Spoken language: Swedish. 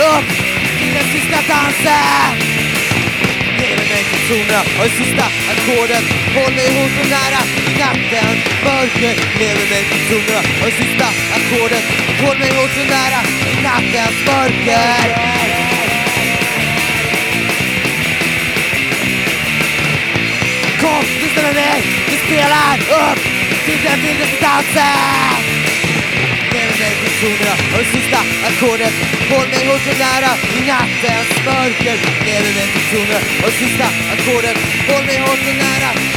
upp till den sista dansen. Lever mig tonerna och det sista ackordet. Håll mig hårt och nära i natten. mörker Lever mig till tonerna och det sista ackordet. Håll mig hårt och nära i nattens mörker. Kom, lyssna med mig, vi spelar upp. Till den vildaste dansen tonerna och det sista ackordet. Håll mig hårt och nära. I nattens mörker. Lever i den tonerna och det sista ackordet. Håll mig hårt och nära.